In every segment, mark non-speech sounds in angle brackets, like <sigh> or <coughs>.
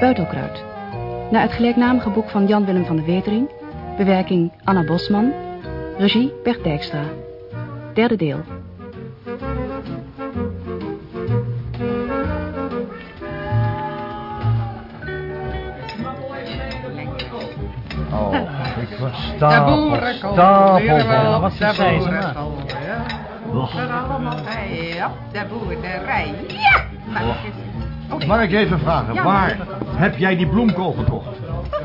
Buitelkruid. Naar het gelijknamige boek van Jan Willem van de Wetering. Bewerking Anna Bosman. Regie Bert Dijkstra. Derde deel. Oh, ik was De stapel, boerenkool. stapel. Wat de zei ze nou? ja. Och. Er allemaal bij, ja. De boerderij. Ja! Maar het is- oh, Mag ik even vragen, Ja, waar heb jij die bloemkool gekocht?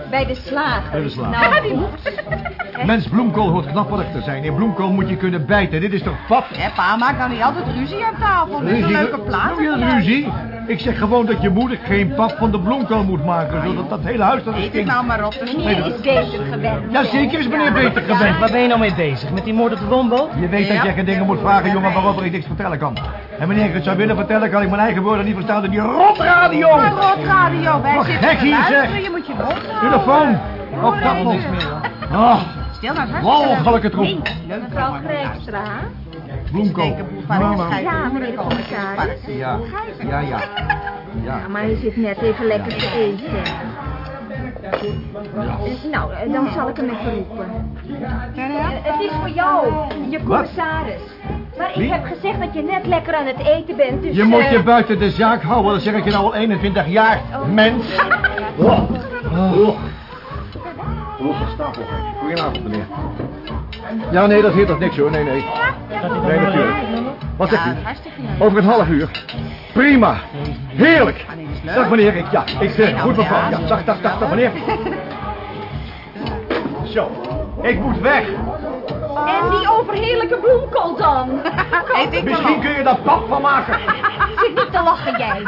Bij de slager. Bij de slager. Nou, die moet... Mens, bloemkool hoort knapperig te zijn. In bloemkool moet je kunnen bijten. Dit is toch pap? Hè, pa maakt dan niet altijd ruzie aan tafel. Dit is een leuke plaat. Je ruzie? Ik zeg gewoon dat je moeder geen pap van de bloemkool moet maken, zodat dat hele huis dat Eet het stinkt. nou maar op. Is Meneer is beter gewend. Ja, zeker is meneer beter gewend. Waar ben je nou mee bezig? Met die moord op de woonboot? Je weet dat jij geen dingen moet vragen, jongen, waarover ik niks vertellen kan. En wanneer ik het zou willen vertellen, kan ik mijn eigen woorden niet verstaan door die rotradio. Maar rotradio, wij Wat zitten gek te hier, luisteren. zeg. Je moet je mond. Telefoon. Op dat nog. Ah, Stil nou, zeg. walgelijke troep. Leuk, Mevrouw maar. Bloemkool. Mama. Ja, meneer de commissaris. Ja, ja, ja. Ja. Ja, maar hij zit net even lekker te eten. Eh, Nou, eh, dan zal ik hem even roepen. Ja, Eh. Het is voor jou, je commissaris. Maar ik Wie? heb gezegd dat je net lekker aan het eten bent, dus... Je moet eh, je buiten de zaak houden, dat zeg ik je nou al 21 jaar, mens. <laughs> Oh. Oh. Oh. Goedenavond, meneer. Ja, nee, dat heet toch niks hoor, nee, nee. Nee, natuurlijk. Wat zegt u? Over een half uur. Prima. Heerlijk. Ah, dat. Dag meneer, ik, ja, ik zeg, goed mevrouw. Ja, dag, dag, dag, dag meneer. Zo, ik moet weg. En die overheerlijke bloemkool dan? <laughs> Misschien kun je daar pap van maken. <laughs> Zit niet te lachen jij.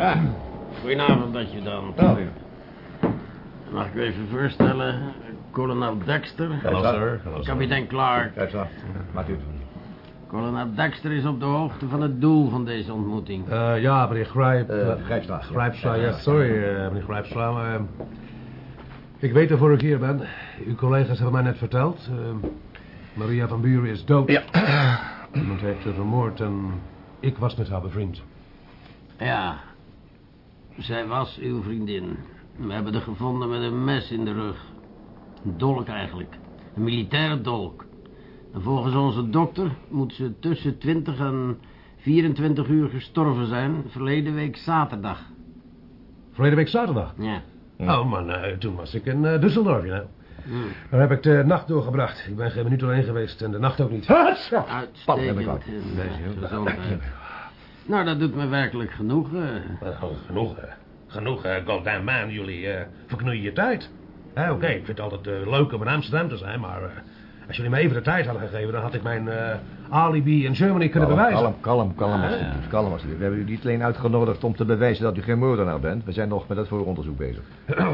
Ah, goedenavond, dat je dan. Mag ik u even voorstellen? Kolonel Dexter. Hallo, sir. Kapitein Clark. Kijk zo, maakt u het. Kolonel Dexter is op de hoogte van het doel van deze ontmoeting. Eh, ja, meneer Grijp. Grijpstra. Grijpstra, ja, sorry, eh, meneer Grijpstra, maar... eh, ik weet waarvoor ik hier ben. Uw collega's hebben mij net verteld. eh, Maria van Buren is dood. Ja. Iemand heeft haar vermoord en ik was met haar bevriend. Ja, zij was uw vriendin. We hebben haar gevonden met een mes in de rug. Een dolk eigenlijk. Een militaire dolk. En volgens onze dokter moet ze tussen 20 en 24 uur gestorven zijn... verleden week zaterdag. Verleden week zaterdag. Ja. Oh, man, eh, toen was ik in eh, Düsseldorf, you know. Hmm. Daar heb ik de nacht doorgebracht. Ik ben geen minuut alleen geweest en de nacht ook niet. Pap, heb ik Uitstekend. Nou, dat doet me werkelijk genoeg. eh. Genoeg, genoeg, eh, goddamn man. Jullie eh, verknoeien je tijd. Oké, ik vind het altijd eh, leuk om in Amsterdam te zijn, maar... eh, als jullie me even de tijd hadden gegeven... dan had ik mijn eh, alibi in Germany kunnen Kalm, bewijzen. kalm, kalm, kalm alsjeblieft, kalm alsjeblieft. We hebben u niet alleen uitgenodigd om te bewijzen dat u geen moordenaar bent. We zijn nog met het vooronderzoek bezig. Maar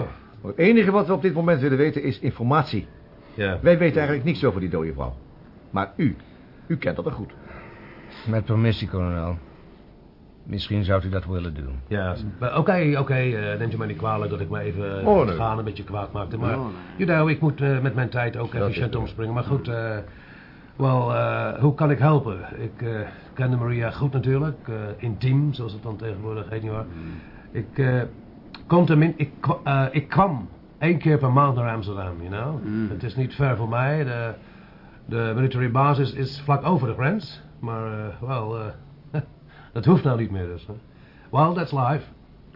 <clears throat> het enige wat we op dit moment willen weten is informatie. Ja. Wij weten eigenlijk niets over die dode vrouw. Maar u, u kent dat wel goed. Met permissie, kolonel. Misschien zou u dat willen doen. Ja, oké, oké, eh, neemt u mij niet kwalijk dat ik me even eh, Oh, nee. gaan een beetje kwaad maakte. Maar, Oh, nee. you know, ik moet eh, met mijn tijd ook Dat efficiënt omspringen. Maar goed, eh wel, eh, hoe kan ik helpen? Ik eh, kende Maria goed natuurlijk, eh, intiem, zoals het dan tegenwoordig heet, nietwaar? Ik, eh kom tenmin, ik, kwa- eh, ik kwam één keer per maand naar Amsterdam, you know? Mm. Het is niet ver voor mij, de, de military basis is vlak over de grens. Maar, eh, wel, eh, dat hoeft nou niet meer dus. Hè? Well, that's life.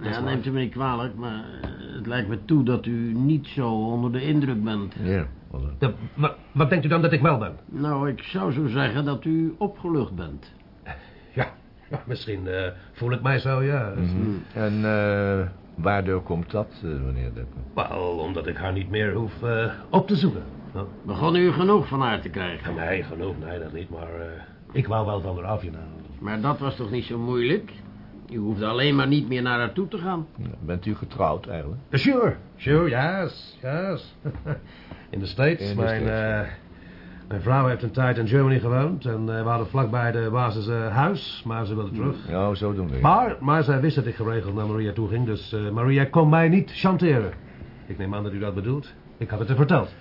Ja, neemt u me niet kwalijk, maar eh, het lijkt me toe dat u niet zo onder de indruk bent. Ja. Ja, wat, wat denkt u dan dat ik wel ben? Nou, ik zou zo zeggen dat u opgelucht bent. <laughs> Ja, ja misschien eh, voel ik mij zo, ja. En eh, waardoor komt dat, meneer Dekker? Wel, omdat ik haar niet meer hoef eh, op te zoeken. Nou, Begon u genoeg van haar te krijgen? nee, genoeg, nee, dat niet, maar eh, ik wou wel van haar af, je nou. Maar dat was toch niet zo moeilijk? U hoefde alleen maar niet meer naar haar toe te gaan. Bent u getrouwd eigenlijk? Sure, sure, yes, yes. <laughs> In de States, In mijn, States, eh, Mijn vrouw heeft een tijd in Germany gewoond en eh, we hadden vlakbij de basis eh, huis, maar ze wilde terug. Ja, zo doen we. Maar, maar zij wist dat ik geregeld naar Maria toe ging, dus eh, Maria kon mij niet chanteren. Ik neem aan dat u dat bedoelt. Ik had het haar verteld.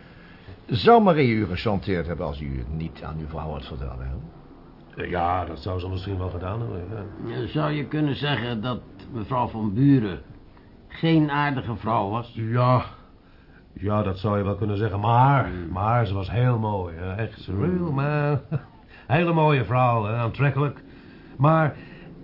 Zou Marie u gechanteerd hebben als u het niet aan uw vrouw had verteld, hè? Eh, ja, dat zou ze misschien wel gedaan hebben. ja. Zou je kunnen zeggen dat mevrouw van Buren geen aardige vrouw was? Ja, ja, dat zou je wel kunnen zeggen. Maar, maar ze was heel mooi. Echt, real man. <laughs> Hele mooie vrouw, hè, aantrekkelijk. Maar,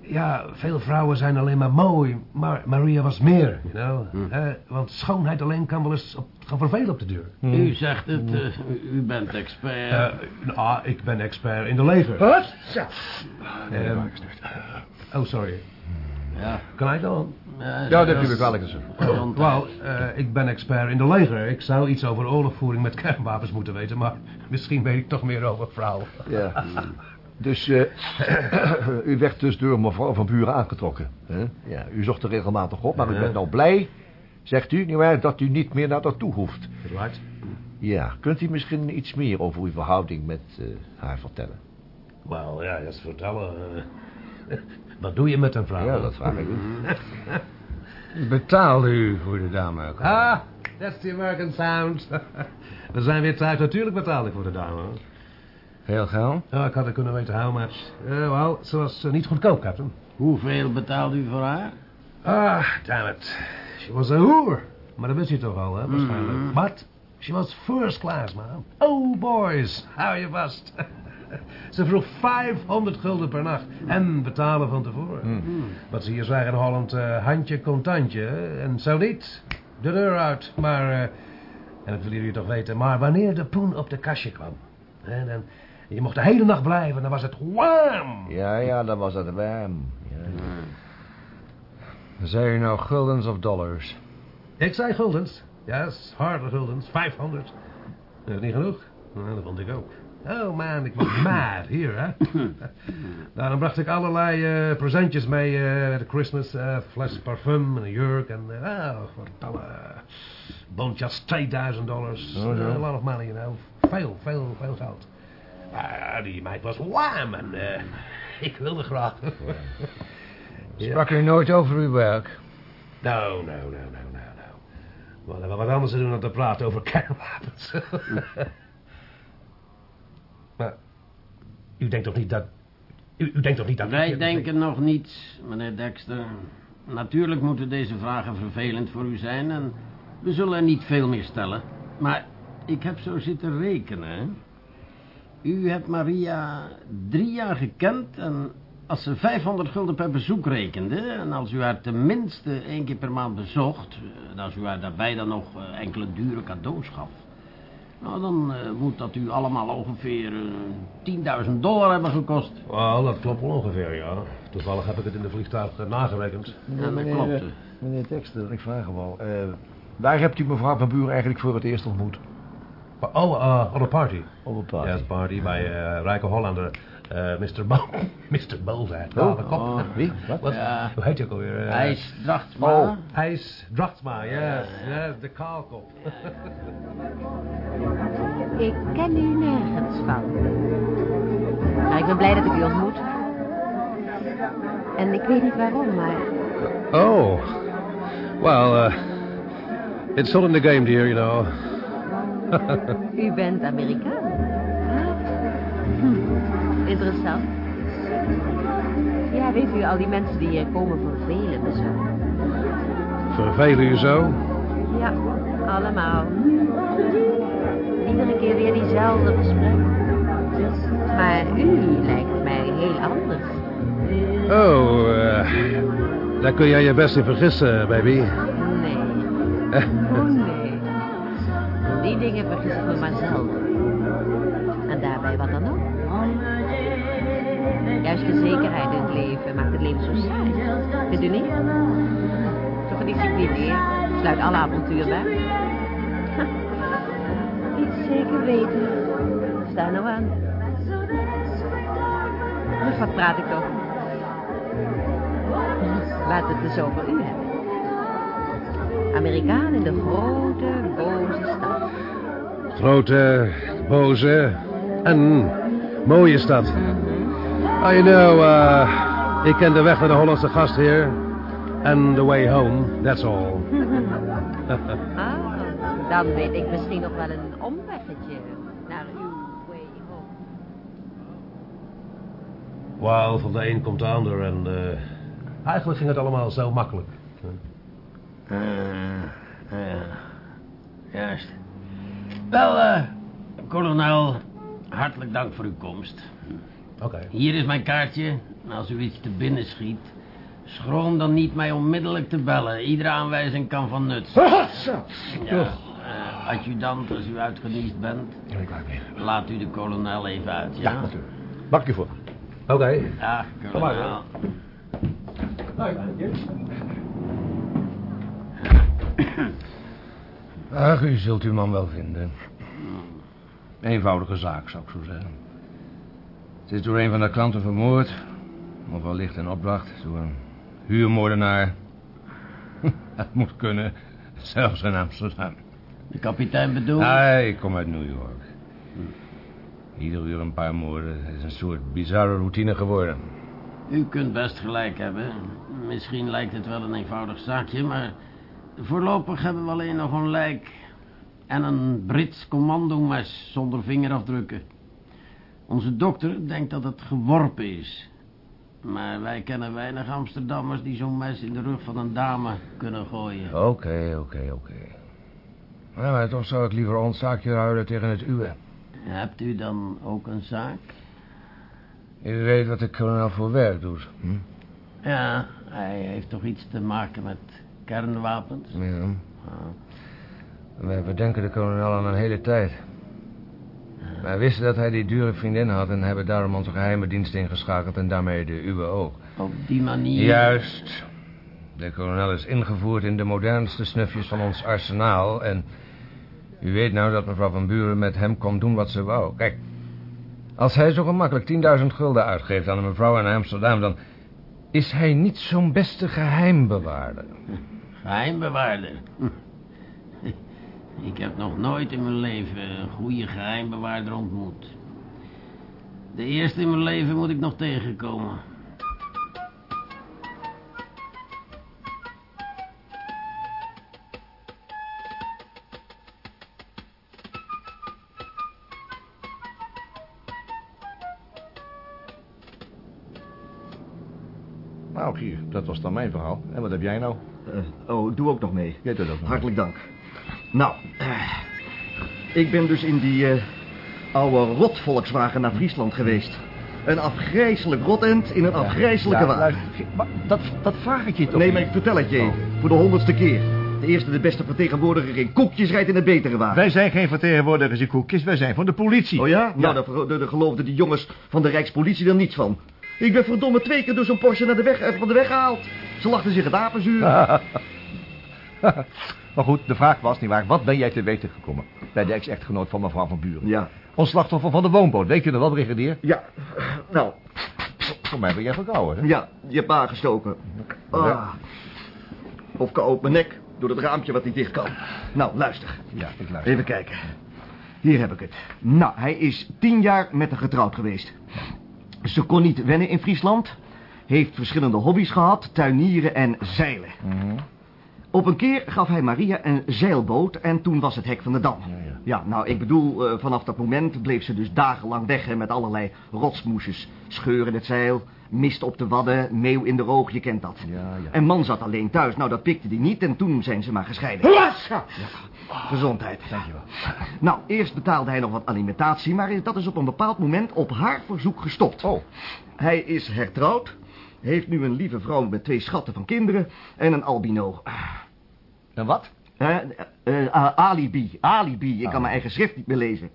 ja, veel vrouwen zijn alleen maar mooi. Maar Maria was meer, you know. hè. want schoonheid alleen kan wel eens op, gaan vervelen op de deur. U zegt het, eh, u bent expert. Eh, nou, ik ben expert in de leger. Wat? Ehm, oh, sorry. ja. Kan ik dan? Ja, Ja, dat heb ik wel eens. Wel, eh, ik ben expert in de leger. Ik zou iets over oorlogvoering met kernwapens moeten weten, maar misschien weet ik toch meer over vrouwen. Ja. <laughs> Dus eh, <clears throat> u werd dus door mevrouw van Buren aangetrokken. Hè? Ja, u zocht er regelmatig op, maar u Ja. bent nou blij, zegt u, nietwaar, dat u niet meer naar daartoe hoeft. Right? Ja, kunt u misschien iets meer over uw verhouding met eh, haar vertellen? Wel, ja, eens vertellen. eh, <laughs> wat doe je met een vrouw? Ja, dat vraag ik u. <laughs> Betaalde u voor de dame ook? Ah, that's the American sound. <laughs> We zijn weer thuis. Natuurlijk betaal ik voor de dame. Heel geld? Ja, ik had het kunnen weten how much. Eh, wel, ze was eh, niet goedkoop, captain. Hoeveel betaalde u voor haar? Ah, damn it. She was a hoer. Maar dat wist je toch al, hè, waarschijnlijk. But she was first class, man. Oh, boys, hou je vast. <laughs> Ze vroeg 500 gulden per nacht. En betalen van tevoren. Wat ze hier zeggen in Holland, eh, handje contantje. En zo niet, de deur uit. Maar, eh, en dat willen jullie toch weten, maar wanneer de poen op de kastje kwam... Hè, dan, je mocht de hele nacht blijven, dan was het wham! Ja, ja, dat was het warm. Ja. Zei u nou guldens of dollars? Ik zei guldens. Yes, harde guldens. 500. Dat is niet genoeg. Nou, dat vond ik ook. Oh man, ik was <coughs> mad hier, hè. <coughs> nou, dan bracht ik allerlei eh, presentjes mee eh de Christmas. eh fles parfum en een jurk en... eh oh, verdomme. Bontjas 2000 dollars. Oh, zo. a lot of money, you know. Veel, veel, veel geld. Maar die meid was wham en eh, <laughs> ik wilde graag. Ja. <laughs> Sprak u nooit over uw werk? Nou, nou, nou, nou, nou, nou. We hadden wel wat anders te doen dan te praten over <laughs> kernwapens. maar, u denkt toch niet dat... U, u denkt toch niet dat... Wij denken nog niets, meneer Dexter. Natuurlijk moeten deze vragen vervelend voor u zijn en we zullen er niet veel meer stellen. Maar ik heb zo zitten rekenen. U hebt Maria drie jaar gekend en als ze 500 gulden per bezoek rekende... en als u haar tenminste één keer per maand bezocht... en als u haar daarbij dan nog eh, enkele dure cadeaus gaf... nou, dan eh, moet dat u allemaal ongeveer eh, 10.000 dollar hebben gekost. Wel, dat klopt wel ongeveer, ja. Toevallig heb ik het in de vliegtuig eh, nagerekend. Ja, dat klopt. eh, meneer Dexter, ik vraag hem wel. eh, waar hebt u mevrouw van Buren eigenlijk voor het eerst ontmoet? Oh, uh, op een party. Op een party. Ja, een party bij eh Rijke Hollander. eh Mr. Bo... <laughs> Mr. Bozak. Oh, de kop. oh, wie? Wat? Ja. Hoe heet je ook alweer? Eh, IJs Drachtsma. Oh. IJs Drachtsma, yes. yes, de kaalkop. <laughs> Ik ken u nergens van. Nou, ik ben blij dat ik u ontmoet. En ik weet niet waarom, maar Oh. Well, uh, it's all in the game, dear, you know. <laughs> u bent Amerikaan. Hm, interessant. Ja, weet u, al die mensen die hier komen vervelen me zo. Vervelen u zo? Ja, allemaal. Iedere keer weer diezelfde gesprekken. Maar u lijkt mij heel anders. Oh, uh, daar kun jij je best in vergissen, baby. Nee. <laughs> Oh nee. Die dingen vergis ik me maar zelden. En daarbij wat dan ook. Juist de zekerheid in het leven maakt het leven zo saai. Vindt u niet? Zo gedisciplineerd. Sluit alle avontuur bij. <laughs> Niet zeker weten. Sta nou aan. Wat praat ik toch? Laat het dus over u hebben. Amerikaan in de grote, boze stad. Grote, boze, En mooie stad. Oh, you know, uh, ik ken de weg naar de Hollandse gastheer. And the way home, that's all. <laughs> Ah, dan weet ik misschien nog wel een omweggetje naar uw way home. Wel, van de een komt de ander en... eh, eigenlijk ging het allemaal zo makkelijk. Eh, ja. Juist. Wel, eh, kolonel, hartelijk dank voor uw komst. Oké. Hier is mijn kaartje. Als u iets te binnen schiet, schroom dan niet mij onmiddellijk te bellen. Iedere aanwijzing kan van nut <laughs> zijn. Ja, eh, adjudant, als u uitgeniest bent, Ja, ik laat weer. laat u de kolonel even uit, Ja, ja? natuurlijk. Bak je voor. Oké. Ja, kolonel. <clears throat> <clears throat> Ach, u zult uw man wel vinden. Eenvoudige zaak, zou ik zo zeggen. Het is door een van de klanten vermoord. Of wellicht in opdracht door een huurmoordenaar. <laughs> Dat moet kunnen, zelfs in Amsterdam. De kapitein bedoelt... Ah, ik kom uit New York. Ieder uur een paar moorden is een soort bizarre routine geworden. U kunt best gelijk hebben. Misschien lijkt het wel een eenvoudig zaakje, maar... voorlopig hebben we alleen nog een lijk... en een Brits commandomes zonder vingerafdrukken. Onze dokter denkt dat het geworpen is. Maar wij kennen weinig Amsterdammers die zo'n mes in de rug van een dame kunnen gooien. Oké, oké, oké. Nou, maar toch zou ik liever ons zaakje houden tegen het uwe. Hebt u dan ook een zaak? U weet wat de kolonel voor werk doet. Hm? Ja, hij heeft toch iets te maken met kernwapens? Ja. We bedenken de kolonel al een hele tijd. Wij wisten dat hij die dure vriendin had... en hebben daarom onze geheime dienst ingeschakeld... en daarmee de uwe ook. Op die manier... Juist. De kolonel is ingevoerd in de modernste snufjes van ons arsenaal... en u weet nou dat mevrouw van Buren met hem kon doen wat ze wou. Kijk, als hij zo gemakkelijk 10.000 gulden uitgeeft aan een mevrouw in Amsterdam... dan is hij niet zo'n beste geheimbewaarder. Geheimbewaarder. Ik heb nog nooit in mijn leven een goede geheimbewaarder ontmoet. De eerste in mijn leven moet ik nog tegenkomen. Dat was dan mijn verhaal. En wat heb jij nou? Eh, oh, doe ook nog mee. Jij doet ook nog. Hartelijk dank. Nou, eh, ik ben dus in die eh, oude rotvolkswagen naar Friesland geweest. Een afgrijzelijk rotend in een afgrijzelijke Ja, wagen. maar dat, dat vraag ik je toch Nee, maar ik vertel het je. Oh. Voor de honderdste keer. De eerste de beste vertegenwoordiger in koekjes rijdt in een betere wagen. Wij zijn geen vertegenwoordigers in koekjes, wij zijn van de politie. Oh ja? Nou, daar, daar- daar geloofden die jongens van de Rijkspolitie er niets van. Ik ben verdomme twee keer door zo'n Porsche naar de weg, eh, van de weg gehaald. Ze lachten zich het apenzuur. <laughs> maar goed, de vraag was, nietwaar, wat ben jij te weten gekomen? Bij de ex-echtgenoot van mevrouw van Buren. Ja. Ons slachtoffer van de woonboot, weet je nog wel, brigadier? Ja, nou, Voor mij ben jij verkouden, hè? ja, je hebt aangestoken. Ah. Of open mijn nek door het raampje wat niet dicht kan. Nou, luister. Ja, ik luister. Even kijken. Hier heb ik het. Nou, hij is tien jaar met haar getrouwd geweest. Ze kon niet wennen in Friesland. Heeft verschillende hobby's gehad, tuinieren en zeilen. Mhm. Op een keer gaf hij Maria een zeilboot en toen was het hek van de dam. Ja, ja. Ja, nou, ik bedoel, eh, vanaf dat moment bleef ze dus dagenlang weg hè, met allerlei rotsmoesjes. Scheuren het zeil, mist op de wadden, meeuw in de roog, je kent dat. Ja, ja. En man zat alleen thuis, nou dat pikte hij niet en toen zijn ze maar gescheiden. Ja. Gezondheid. Dankjewel. Nou, eerst betaalde hij nog wat alimentatie, maar dat is op een bepaald moment op haar verzoek gestopt. Oh. Hij is hertrouwd, heeft nu een lieve vrouw met twee schatten van kinderen en een albino. En wat? Eh, eh, alibi, alibi. Ik kan mijn eigen schrift niet meer lezen.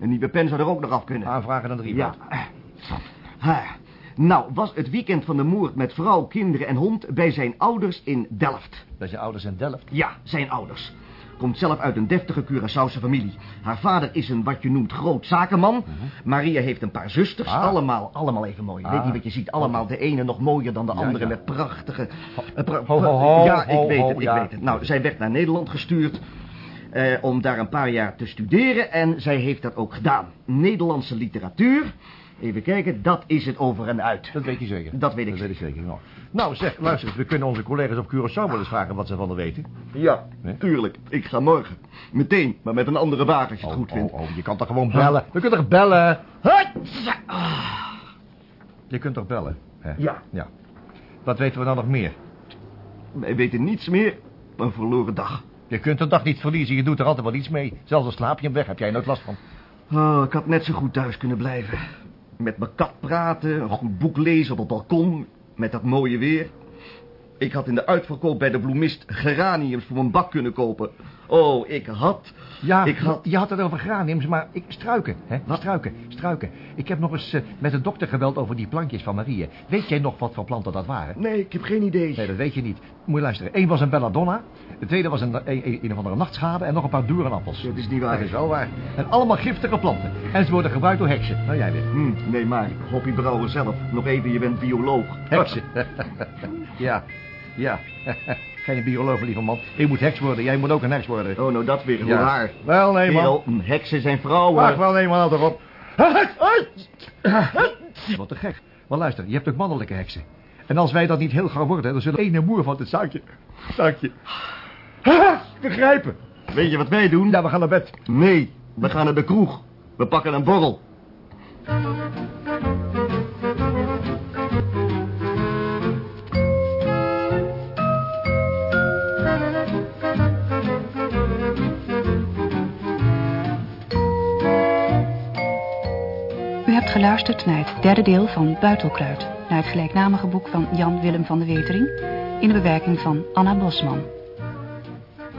Een nieuwe pen zou er ook nog af kunnen. Aanvragen aan de Ja. Ha. Nou, was het weekend van de moord met vrouw, kinderen en hond bij zijn ouders in Delft. Dat je ouders in Delft? Ja, zijn ouders. Komt zelf uit een deftige Curaçaose familie. Haar vader is een wat je noemt groot zakenman. Maria heeft een paar zusters. Ah. Allemaal, allemaal even mooi. Je weet Ah. niet wat je ziet. Allemaal de ene nog mooier dan de Ja, andere ja. met prachtige... eh, pra- Ho, ho, pra- ho, ja, ik weet het, ik ja. weet het. Nou, zij werd naar Nederland gestuurd. eh, om daar een paar jaar te studeren en zij heeft dat ook gedaan. Nederlandse literatuur. Even kijken, dat is het over en uit. Dat weet je zeker. Dat weet ik Dat weet ik zeker. Nou, nou zeg, luister eens. We kunnen onze collega's op Curaçao wel eens vragen wat ze van er weten. Ja, Nee? tuurlijk. Ik ga morgen. Meteen, maar met een andere wagen als je het goed vindt. Oh, oh, je kan toch gewoon bellen? We kunnen toch bellen? Hoi! Je kunt toch bellen? Hè? Ja. Ja. Wat weten we dan nog meer? Wij weten niets meer. Een verloren dag. Je kunt een dag niet verliezen. Je doet er altijd wel iets mee. Zelfs al slaap je hem weg, heb jij nooit last van. Oh, ik had net zo goed thuis kunnen blijven. Met mijn kat praten, een goed boek lezen op het balkon, met dat mooie weer. Ik had in de uitverkoop bij de bloemist geraniums voor mijn bak kunnen kopen. Oh, ik had... Ja, Ik had- je had het over graniums, maar ik, struiken, hè? Struiken, struiken. Ik heb nog eens eh, met een dokter gebeld over die plantjes van Marie. Weet jij nog wat voor planten dat waren? Nee, ik heb geen idee. Nee, dat weet je niet. Moet je luisteren. Eén was een belladonna. De tweede was een, een, een, een of andere nachtschade. En nog een paar doornappels. Dat is niet waar. Dat is wel waar. En allemaal giftige planten. En ze worden gebruikt door heksen. Nou, jij weer. Hm, nee, maar Hoppie Brouwer zelf. Nog even, je bent bioloog. Heksen. <laughs> ja, ja. Geen bioloog, lieve man. Ik moet heks worden. Jij moet ook een heks worden. Oh, nou dat weer heel Ja. Wel, nee, man. Heksen zijn vrouwen. Wacht wel, nee, man. Houd toch op. Wat te gek. Maar luister, je hebt ook mannelijke heksen. En als wij dat niet heel gauw worden, dan zullen ene moer van het zaakje... Zaakje... Begrijpen. Weet je wat wij doen? Ja, we gaan naar bed. Nee, we gaan naar de kroeg. We pakken een borrel. Geluisterd naar het derde deel van Buitelkruid, naar het gelijknamige boek van Jan Willem van de Wetering, in de bewerking van Anna Bosman.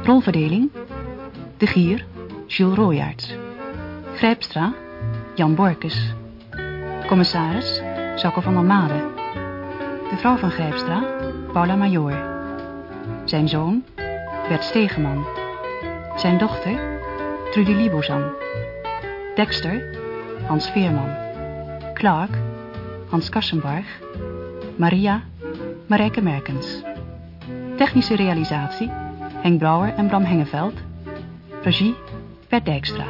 Rolverdeling: De Gier, Jules Royaerts. Grijpstra, Jan Borkes. Commissaris, Jacco van der Made. De vrouw van Grijpstra, Paula Major. Zijn zoon, Bert Stegeman. Zijn dochter, Trudy Libozan. Dexter, Hans Veerman. Clark, Hans Kassenbarg, Maria, Marijke Merkens. Technische realisatie, Henk Brouwer en Bram Hengeveld. Regie, Bert Dijkstra.